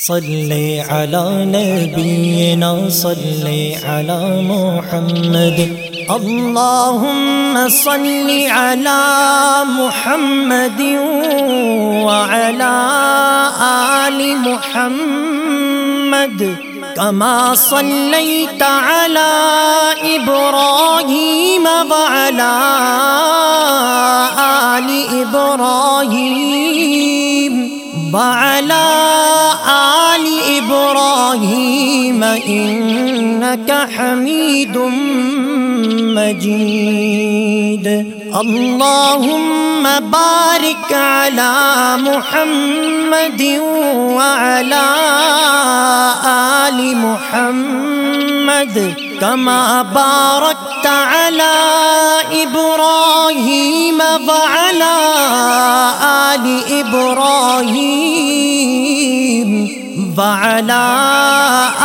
صل على نبينا، صل على محمد. اللهم صل على محمد وعلى آل محمد. كما صليت على إبراهيم وعلى آل إبراهيم. وعلى آل إبراهيم إنك حميد مجيد. اللهم بارك على محمد وعلى آل محمد كما باركت على إبراهيم وعلى ابراہیم إبراهيم وعلى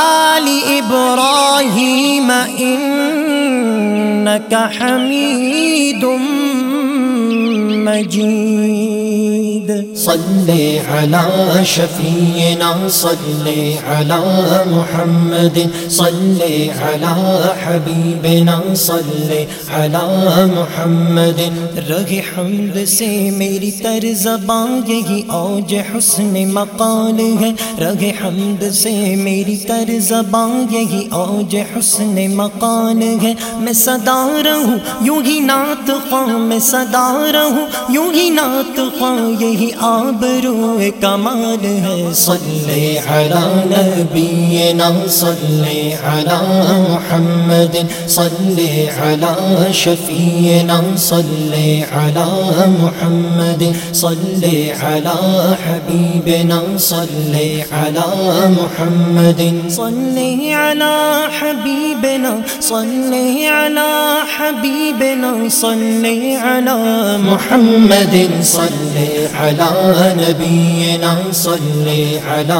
آل ابراہیم إنك حمید مجید صل على شفينا، صل على محمد، صل على حبيبنا، صل على محمد. رگ حمد سے میری تر زبان یہی اوج حسن مقال ہے۔ رگ حمد سے میری تر زبان یہی اوج حسن مقال ہے۔ میں صدا رہوں، یوں ہی نعت خواہ میں صدا رہوں۔ یوں ہی نعت خواہ یہی آبرو کمال ہے صل على نبينا صل على محمد صل على شفينا صل على محمد صل على حبيبنا صل على محمد صل على حبيبنا صل على حبيبنا صل على محمد صل على نبينا، صل على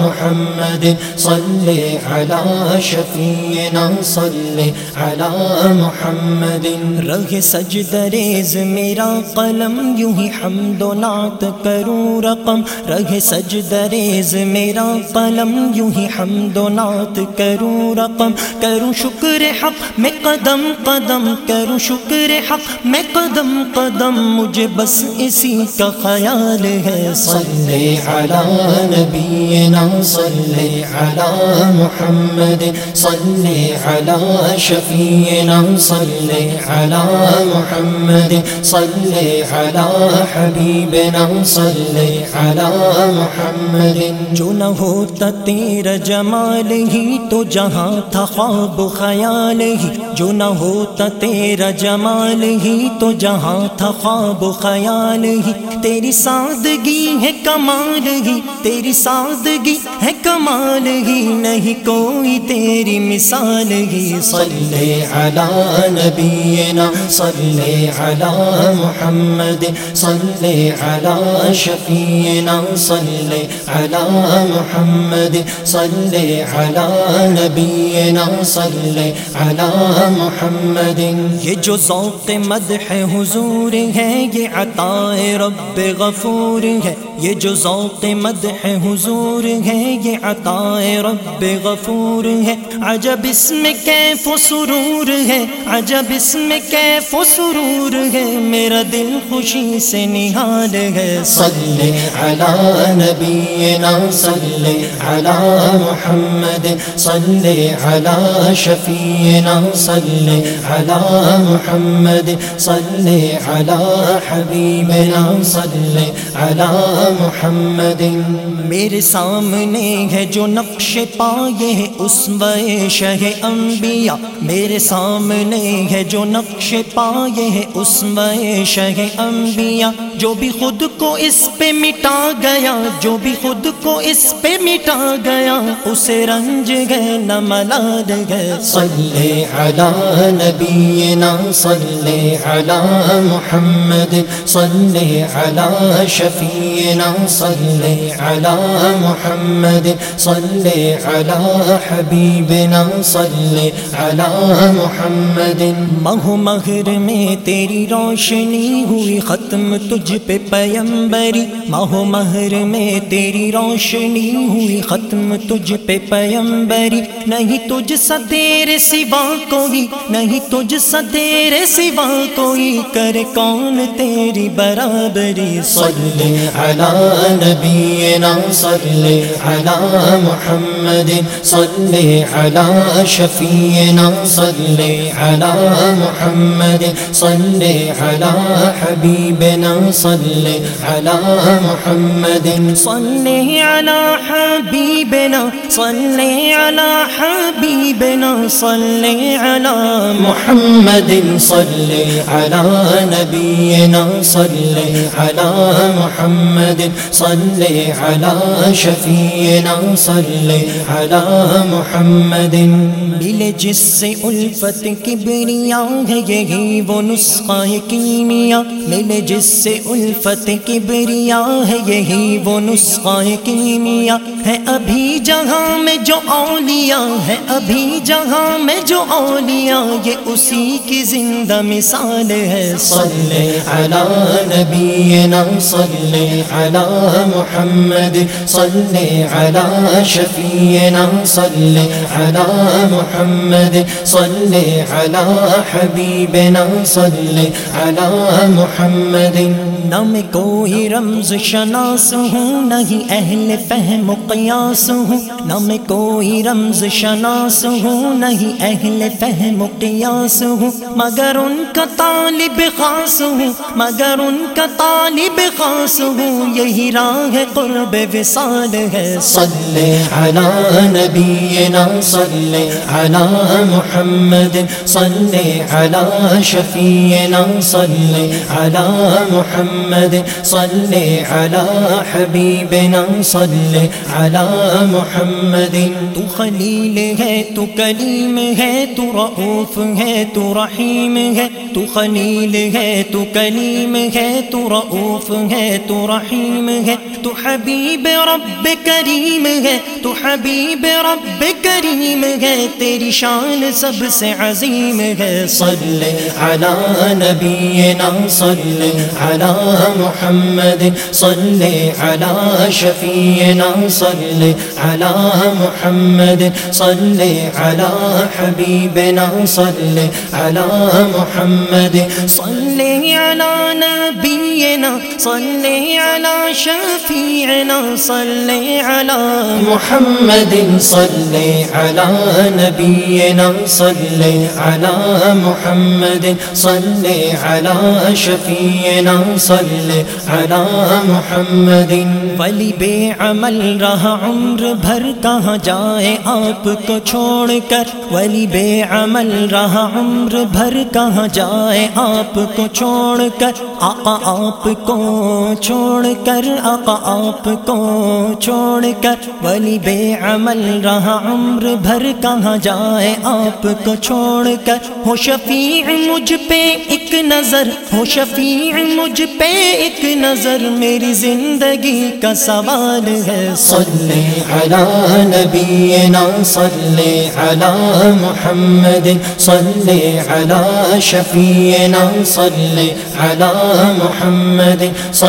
محمد، صل على شفينا، صل على محمد. رگ سجد ریز میرا قلم یوں ہی حمد و نعت کروں رقم. رگ سجد ریز میرا قلم یوں ہی حمد و نعت کروں رقم. کروں شکر حق میں قدم قدم، کروں شکر حق میں قدم قدم. مجھے بس اسی کا خیال ہے صل على نبينا، صل على محمد، صل على شفينا صل على محمد، صل على حبيبنا صل على محمد۔ جو نہ ہوتا تیرا جمال ہی، تو جہاں تھا خواب خیال ہی۔ جو نہ ہوتا تیرا جمال ہی، تو جہاں تھا خواب خیال ہی۔ تیری سادگی ہے کمال ہی، تیری سادگی ہے کمال ہی، نہیں کوئی تیری مثال ہی۔ صل على نبينا صل على محمد صل على شفينا صل على محمد صل على نبينا صل على محمد۔ یہ جو ذوق مدح حضور ہے، یہ عطا رب غفور ہے، یہ جو ذوق مدح حضور ہے، یہ عطا رب غفور ہے۔ عجب اس میں کیف و سرور ہے، عجب اس میں کیف و سرور ہے۔ میرا دل خوشی سے نہال ہے۔ صل على نبينا صل على محمد، صل على شفينا صل على محمد، صل على حبيبنا صل على محمد۔ میرے سامنے ہے جو نقش پائے ہے اس شہ انبیاء۔ میرے سامنے ہے جو نقش پائے ہے اس شہ انبیاء۔ جو بھی خود کو اس پہ مٹا گیا جو بھی خود کو اس پہ مٹا گیا اسے رنج گئے نہ ملال گئے صل على نبينا صل على محمد۔ صل على شفينا صل على محمد صل على حبيبنا صل على محمد. مہ مہر میں تیری روشنی ہوئی، ختم تجھ پہ پیمبری۔ ماہ مہر میں تیری روشنی ہوئی، ختم تجھ پہ پیمبری۔ نہیں تجھ سا تیرے سوا کوئی، نہیں تجھ سا تیرے سوا کوئی، کر کون تیری برابری؟ صل على نبينا صل على محمد صل على شفينا صل على محمد صل على حبيبنا صل على محمد صل على حبيبنا صل على حبيبنا صل على محمد صل على نبينا صل على محمد صل على شفينا صل على محمد. ملے جس سے الفت کبریا ہے یہی وہ نسخہ کیمیا ملے جس سے الفت کبریا ہے یہی وہ نسخہ کیمیا ہے ابھی جہاں میں جو اولیاء، ہے ابھی جہاں میں جو اولیاء، یہ اسی کی زندہ مثال ہے. صل على نبينا صل على محمد، صل على شفينا صل على محمد، صل على حبيبنا صل على محمد۔ نہ میں کوئی رمز شناس ہوں، نہیں اہل فہم و قیاس ہوں۔ نہ میں کوئی رمز شناس ہوں، نہیں اہل فہم و قیاس ہوں۔ مگر ان کا طالب خاص ہوں، مگر ان کا طالب خاص ہوں یہی راہ قرب وصال ہے۔ صل على نبينا صل على محمد صل على شفينا صل على محمد صل على حبيبنا صل على محمد۔ تو خلیل ہے تو کلیم ہے تو رعوف ہے تو رحیم ہے۔ تو خلیل ہے تو کلیم ہے تو رعوف ہے۔ تو رحیم ہے، تو حبیب رب کریم ہے، تو حبیب رب کریم ہے، تیری شان سب سے عظیم ہے۔ صل على نبينا صل على محمد، صل على شفينا صل على محمد، صل على حبيبنا صل على محمد۔ صل على نبينا صل على شفيعنا صل على محمد، صل على نبينا صل على محمد، صل على شفينا صل على محمد. ولی بے عمل رہا، عمر بھر کہاں جائے آپ کو چھوڑ کر؟ ولی بے عمل رہا، عمر بھر کہاں جائے آپ کو چھوڑ کر؟ آقا آپ کو چھوڑ کر آقا آپ کو چھوڑ کر ولی بے عمل رہا عمر بھر کہاں جائے آپ کو چھوڑ کر ہو شفیع مجھ پہ ایک نظر، ہو شفیع مجھ پہ ایک نظر، میری زندگی کا سوال ہے۔ صل على نبينا صل على محمد، صل على شفينا صل على محمد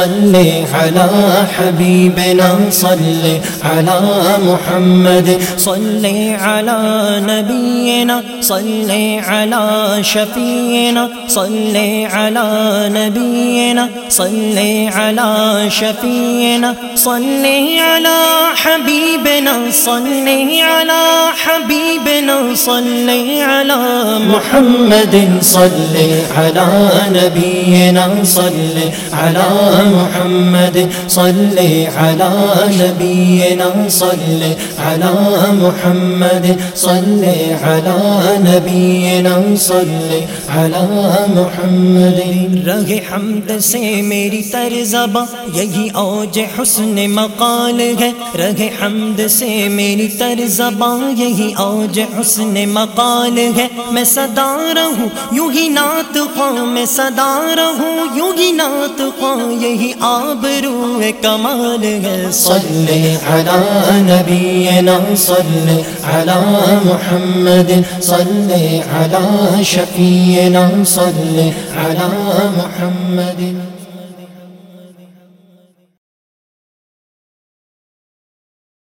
صل على حبيبنا صل على محمد صل على نبينا صل على شفينا صل على نبينا صل على شفينا صل على حبيبنا صل على حبيبنا صل على محمد صل على نبينا صل على محمد، صل على نبينا صل على محمد، صل على نبينا صل على محمد. رگ حمد سے میری تر زباں یہی اوج حسن مقال ہے۔ رگ حمد سے میری تر زبان یہی اوج حسن مقال ہے۔ میں صدا رہوں، یوں ہی نعت خواہ، میں صدا رہوں، یوں ہی نعت خواہ، یہی ہی آبرو کمال ہے۔ صلی علی نبینا صلی علی محمد صلی علی شفینا صلی علی محمد۔